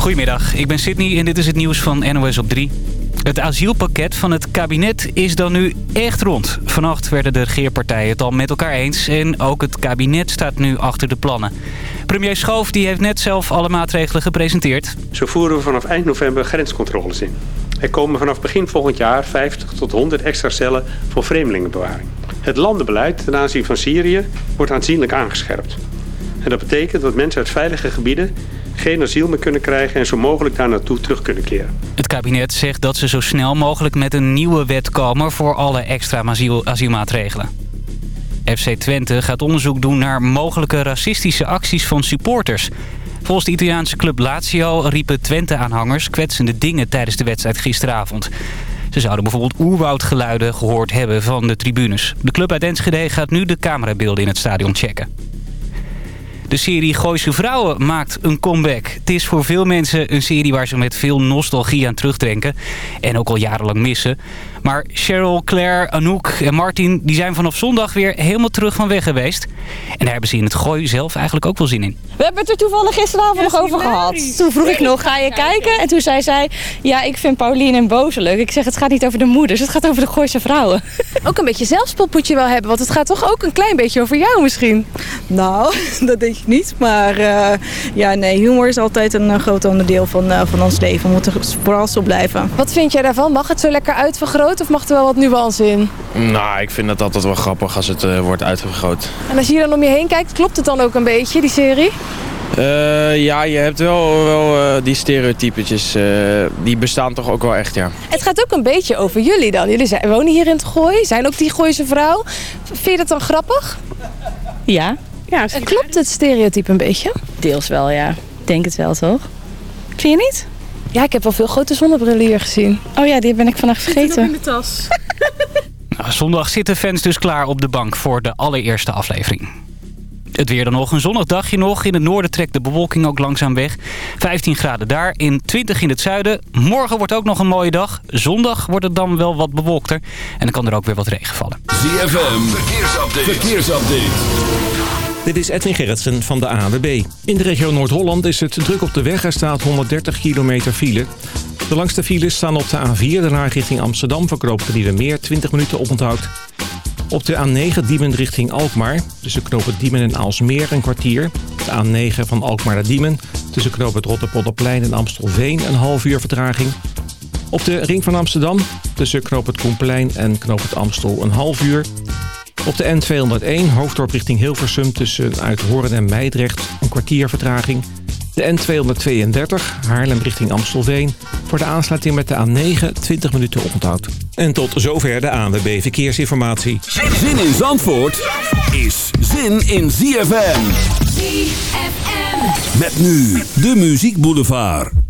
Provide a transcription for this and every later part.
Goedemiddag, ik ben Sydney en dit is het nieuws van NOS op 3. Het asielpakket van het kabinet is dan nu echt rond. Vannacht werden de regeerpartijen het al met elkaar eens en ook het kabinet staat nu achter de plannen. Premier Schoof die heeft net zelf alle maatregelen gepresenteerd. Zo voeren we vanaf eind november grenscontroles in. Er komen vanaf begin volgend jaar 50 tot 100 extra cellen voor vreemdelingenbewaring. Het landenbeleid ten aanzien van Syrië wordt aanzienlijk aangescherpt. En dat betekent dat mensen uit veilige gebieden geen asiel meer kunnen krijgen en zo mogelijk daar naartoe terug kunnen keren. Het kabinet zegt dat ze zo snel mogelijk met een nieuwe wet komen voor alle extra asiel, asielmaatregelen. FC Twente gaat onderzoek doen naar mogelijke racistische acties van supporters. Volgens de Italiaanse club Lazio riepen Twente-aanhangers kwetsende dingen tijdens de wedstrijd gisteravond. Ze zouden bijvoorbeeld oerwoudgeluiden gehoord hebben van de tribunes. De club uit Enschede gaat nu de camerabeelden in het stadion checken. De serie Gooise Vrouwen maakt een comeback. Het is voor veel mensen een serie waar ze met veel nostalgie aan terugdenken. En ook al jarenlang missen. Maar Cheryl, Claire, Anouk en Martin die zijn vanaf zondag weer helemaal terug van weg geweest. En daar hebben ze in het gooi zelf eigenlijk ook wel zin in. We hebben het er toevallig gisteravond nog over gehad. Toen vroeg ik nog, ga je kijken? En toen zei zij, ja, ik vind Pauline en Boze leuk. Ik zeg, het gaat niet over de moeders, het gaat over de Gooise vrouwen. Ook een beetje zelfspot moet je wel hebben, want het gaat toch ook een klein beetje over jou misschien? Nou, dat denk ik niet. Maar uh, ja, nee, humor is altijd een uh, groot onderdeel van, uh, van ons leven. We moeten vooral zo blijven. Wat vind jij daarvan? Mag het zo lekker uitvergroten of mag er wel wat nuance in? Nou, ik vind het altijd wel grappig als het wordt uitvergroot. En als je hier dan om je heen kijkt, klopt het dan ook een beetje, die serie? Uh, ja, je hebt wel, wel uh, die stereotypetjes. Uh, die bestaan toch ook wel echt, ja. Het gaat ook een beetje over jullie dan. Jullie zijn, wonen hier in het Gooi, zijn ook die Gooise vrouw. Vind je dat dan grappig? Ja. ja klopt het stereotype een beetje? Deels wel, ja. Ik denk het wel, toch? Vind je niet? Ja, ik heb wel veel grote zonnebrillen hier gezien. Oh ja, die ben ik vandaag vergeten. in de tas. nou, zondag zitten fans dus klaar op de bank voor de allereerste aflevering. Het weer dan nog. Een zonnig dagje nog. In het noorden trekt de bewolking ook langzaam weg. 15 graden daar, in 20 in het zuiden. Morgen wordt ook nog een mooie dag. Zondag wordt het dan wel wat bewolkter. En dan kan er ook weer wat regen vallen. ZFM, verkeersupdate. verkeersupdate. Dit is Edwin Gerritsen van de AWB. In de regio Noord-Holland is het druk op de weg. Er staat 130 kilometer file. De langste files staan op de A4, daarna richting Amsterdam. Verkoopt er meer 20 minuten oponthoud. Op de A9 Diemen richting Alkmaar. Tussen knopen Diemen en Aalsmeer een kwartier. De A9 van Alkmaar naar Diemen. Tussen knopen Rotterpolderplein en Amstelveen een half uur vertraging. Op de ring van Amsterdam. Tussen knoop het Koenplein en knoop het Amstel een half uur. Op de N201 hoofddorp richting Hilversum tussen Uithoren en Meidrecht een kwartier vertraging. De N232 Haarlem richting Amstelveen. Voor de aansluiting met de A9 20 minuten oponthoud. En tot zover de ANWB Verkeersinformatie. Zin in Zandvoort is zin in ZFM. ZFM. Met nu de Muziek Boulevard.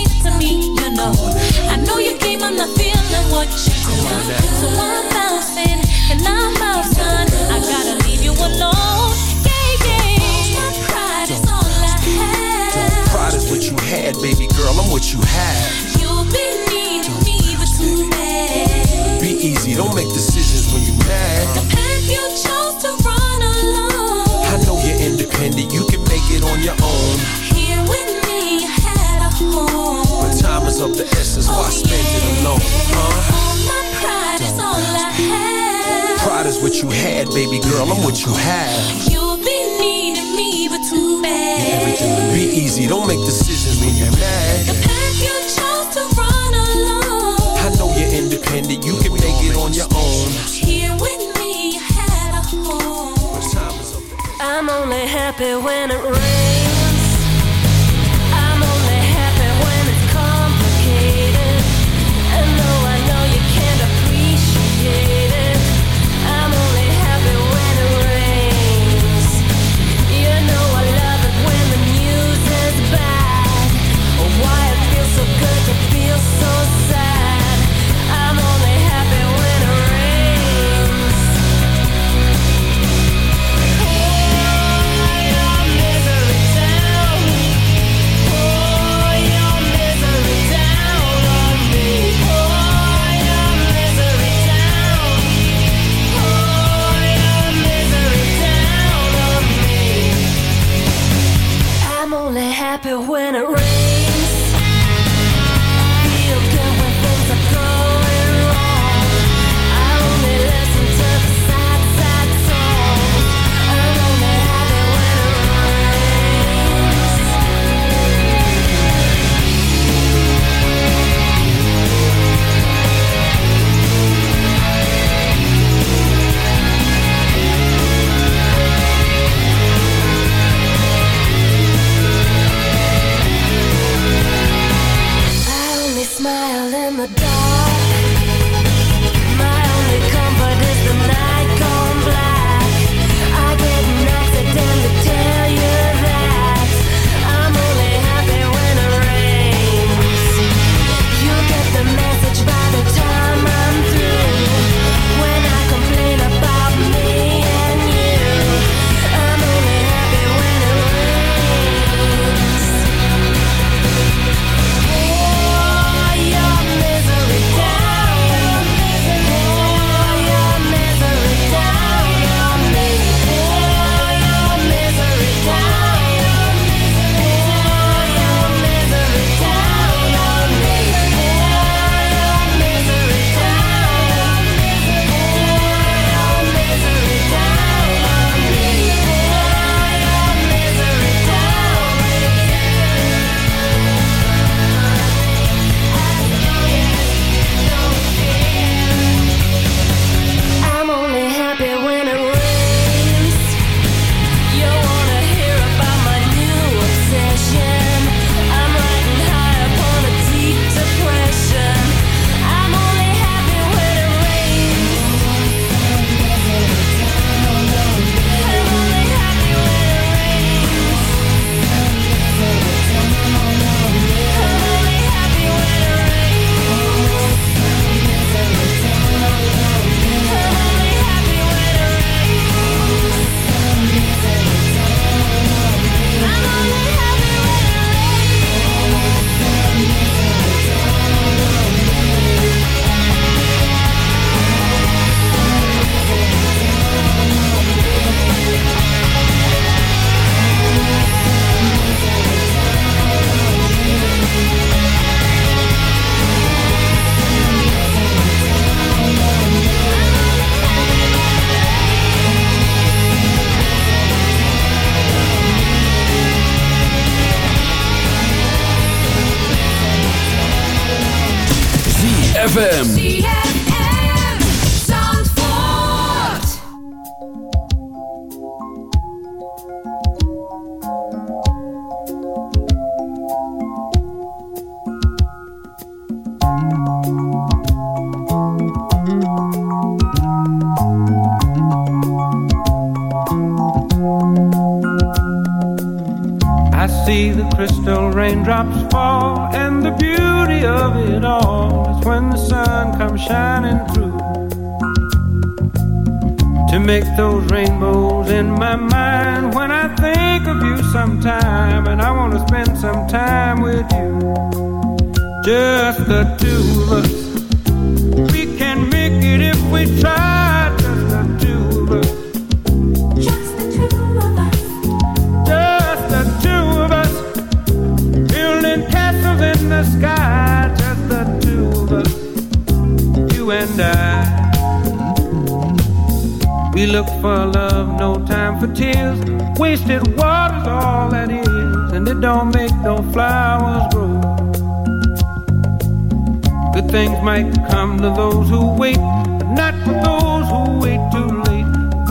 to me, you know. I know you came, I'm not feeling what you do. So I'm bouncing, and I'm out, son. I gotta leave you alone. Yeah, yeah. My pride is all I have. Pride is what you had, baby girl, I'm what you have. You'll be needing me, but too bad. Be easy, don't make decisions when you're mad. The path you chose to run alone. I know you're independent, you can make it on your own. Of the essence, why spend it alone? Huh? All my pride is all I have. Pride is what you had, baby girl, I'm what you have. You'll be needing me, but too bad. Be easy, don't make decisions when you're mad. The path you chose to run alone. I know you're independent, you can make it on your own. Here with me, you had a home. But time is of the I'm only happy when it rains.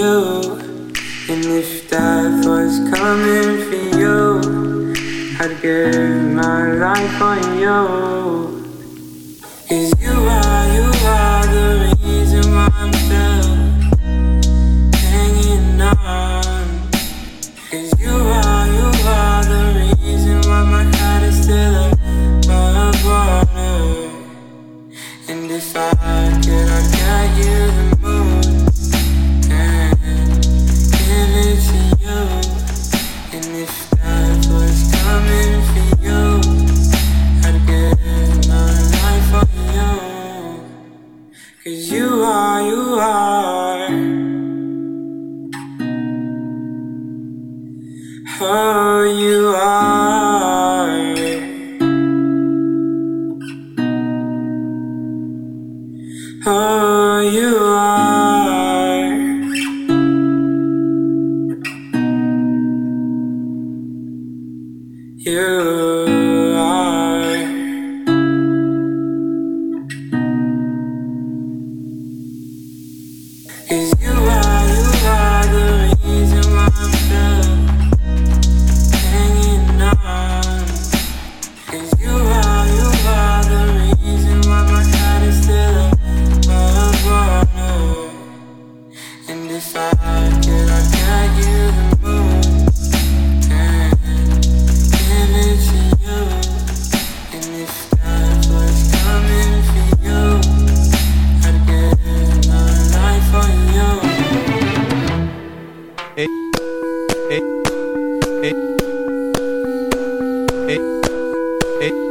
you. And if death was coming for you, I'd give my life on you. Eight.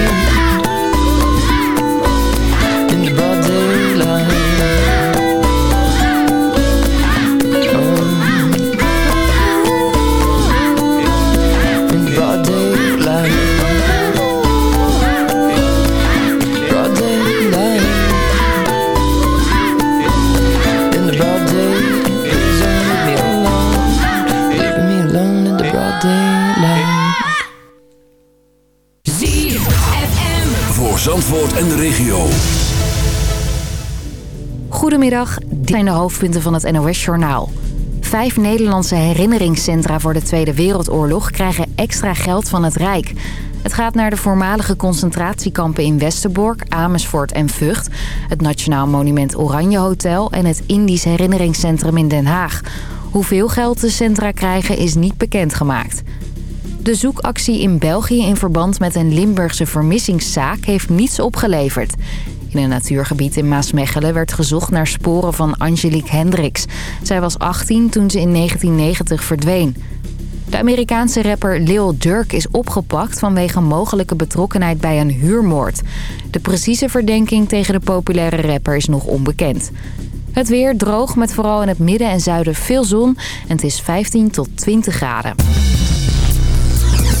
En de regio. Goedemiddag, dit zijn de hoofdpunten van het NOS-journaal. Vijf Nederlandse herinneringscentra voor de Tweede Wereldoorlog krijgen extra geld van het Rijk. Het gaat naar de voormalige concentratiekampen in Westerbork, Amersfoort en Vught... het Nationaal Monument Oranje Hotel en het Indisch Herinneringscentrum in Den Haag. Hoeveel geld de centra krijgen is niet bekendgemaakt. De zoekactie in België in verband met een Limburgse vermissingszaak heeft niets opgeleverd. In een natuurgebied in Maasmechelen werd gezocht naar sporen van Angelique Hendricks. Zij was 18 toen ze in 1990 verdween. De Amerikaanse rapper Lil Durk is opgepakt vanwege mogelijke betrokkenheid bij een huurmoord. De precieze verdenking tegen de populaire rapper is nog onbekend. Het weer droog met vooral in het midden en zuiden veel zon en het is 15 tot 20 graden.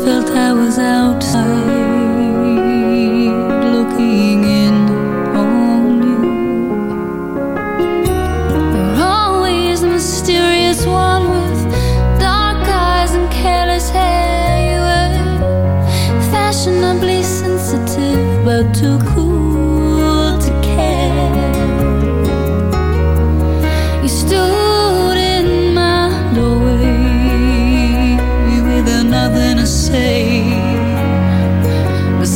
Felt I was outside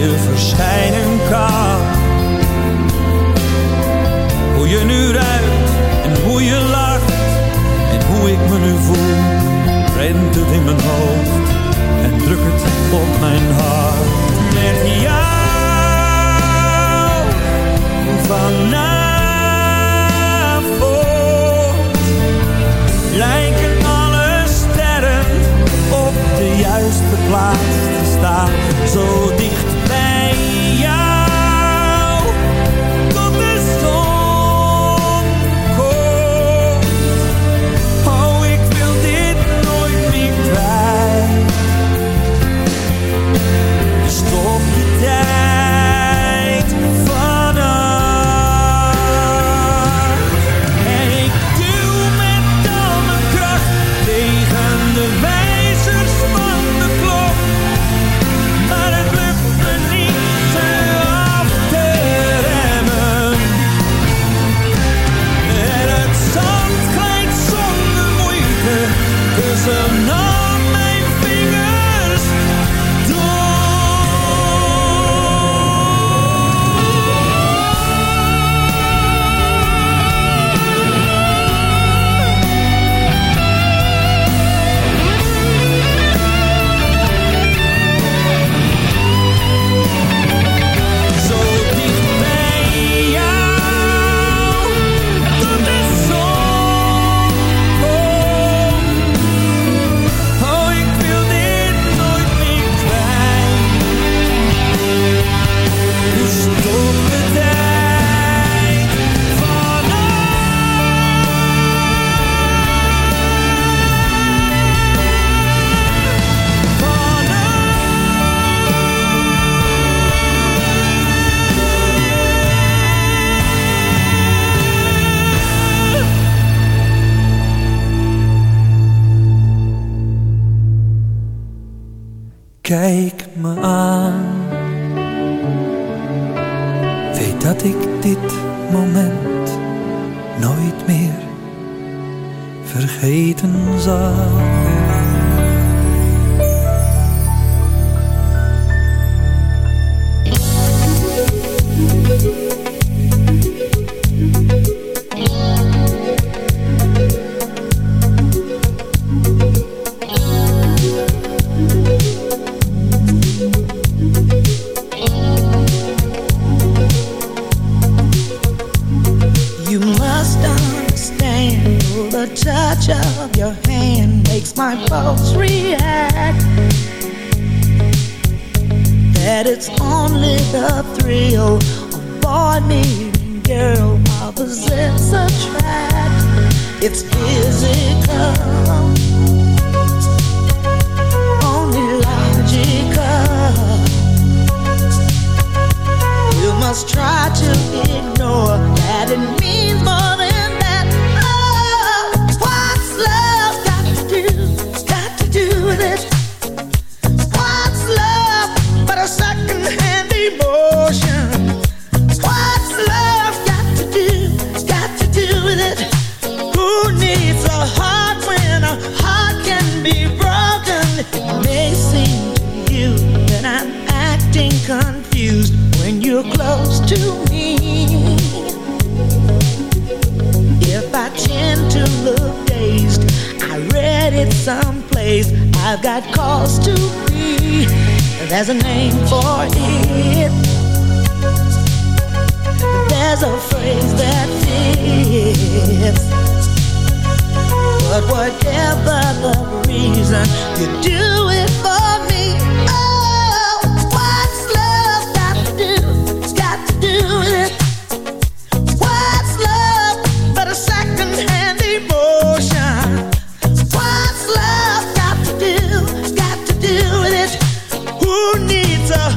weer verschijnen kan. Hoe je nu ruikt en hoe je lacht en hoe ik me nu voel, rent het in mijn hoofd en druk het op mijn hart. Met jou vanavond lijken alle sterren op de juiste plaats te staan, zo dicht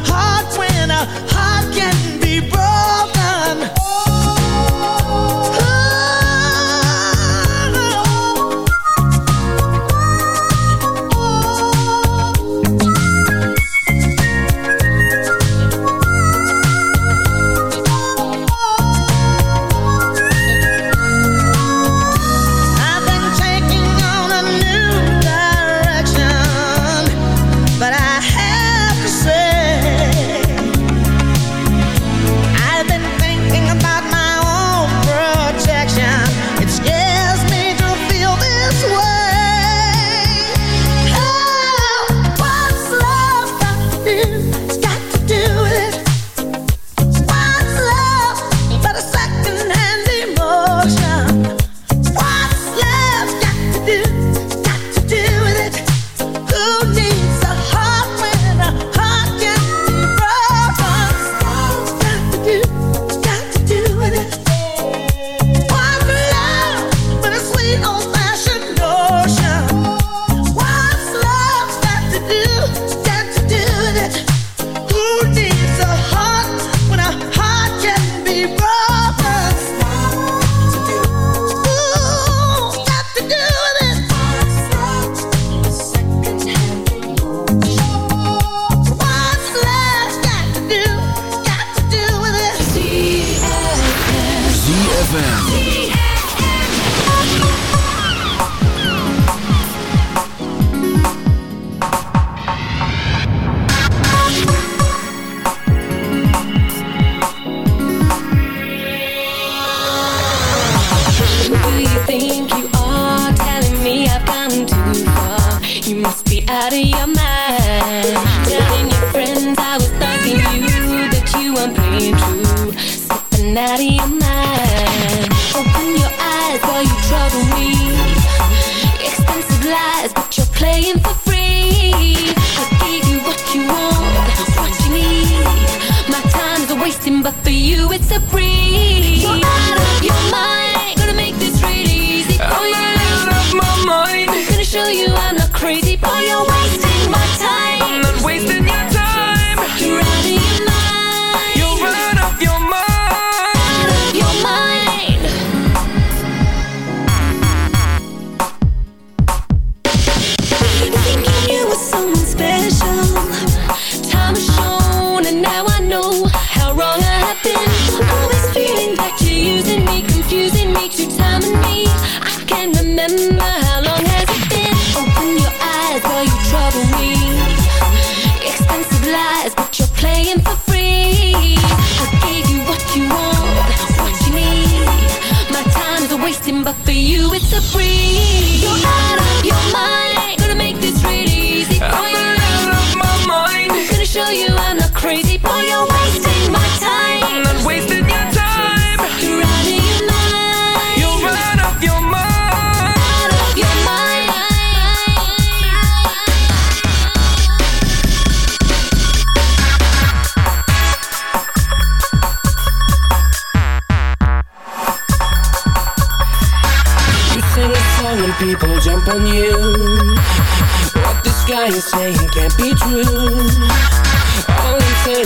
heart when a heart can be broken. out of your mind. Telling your friends I was thanking you That you weren't playing true. Slipping out of your mind. Open your eyes while you trouble me. Expensive lies but you're playing for free. I gave you what you want, what you need. My time is wasting but for you it's a breeze.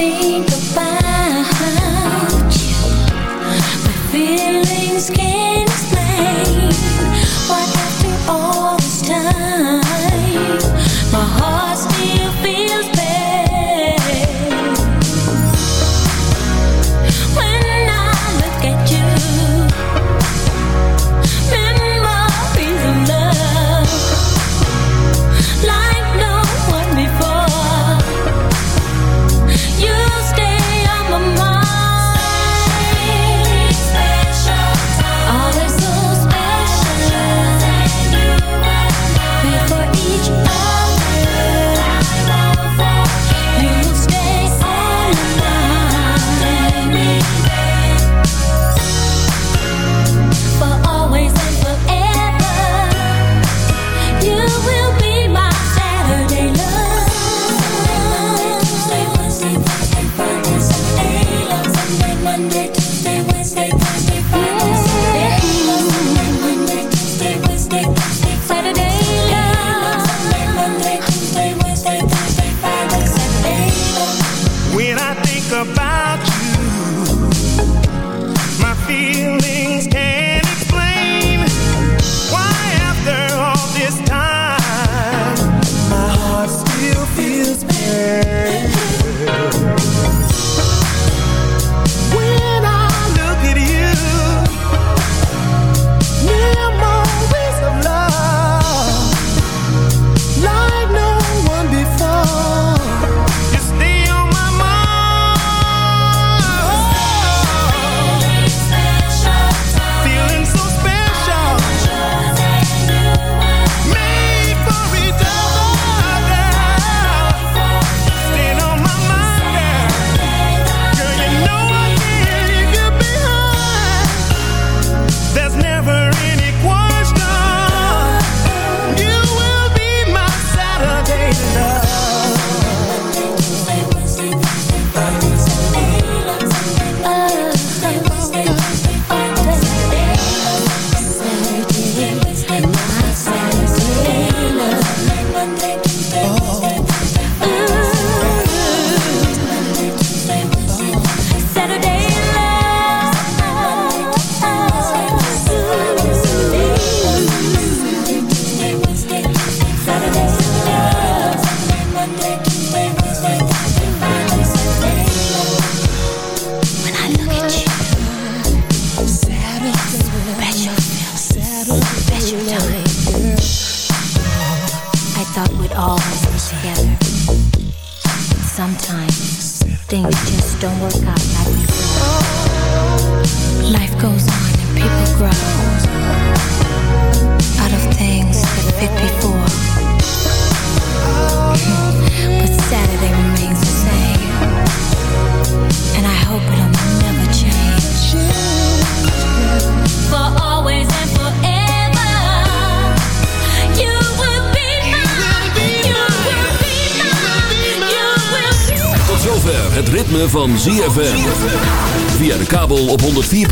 You.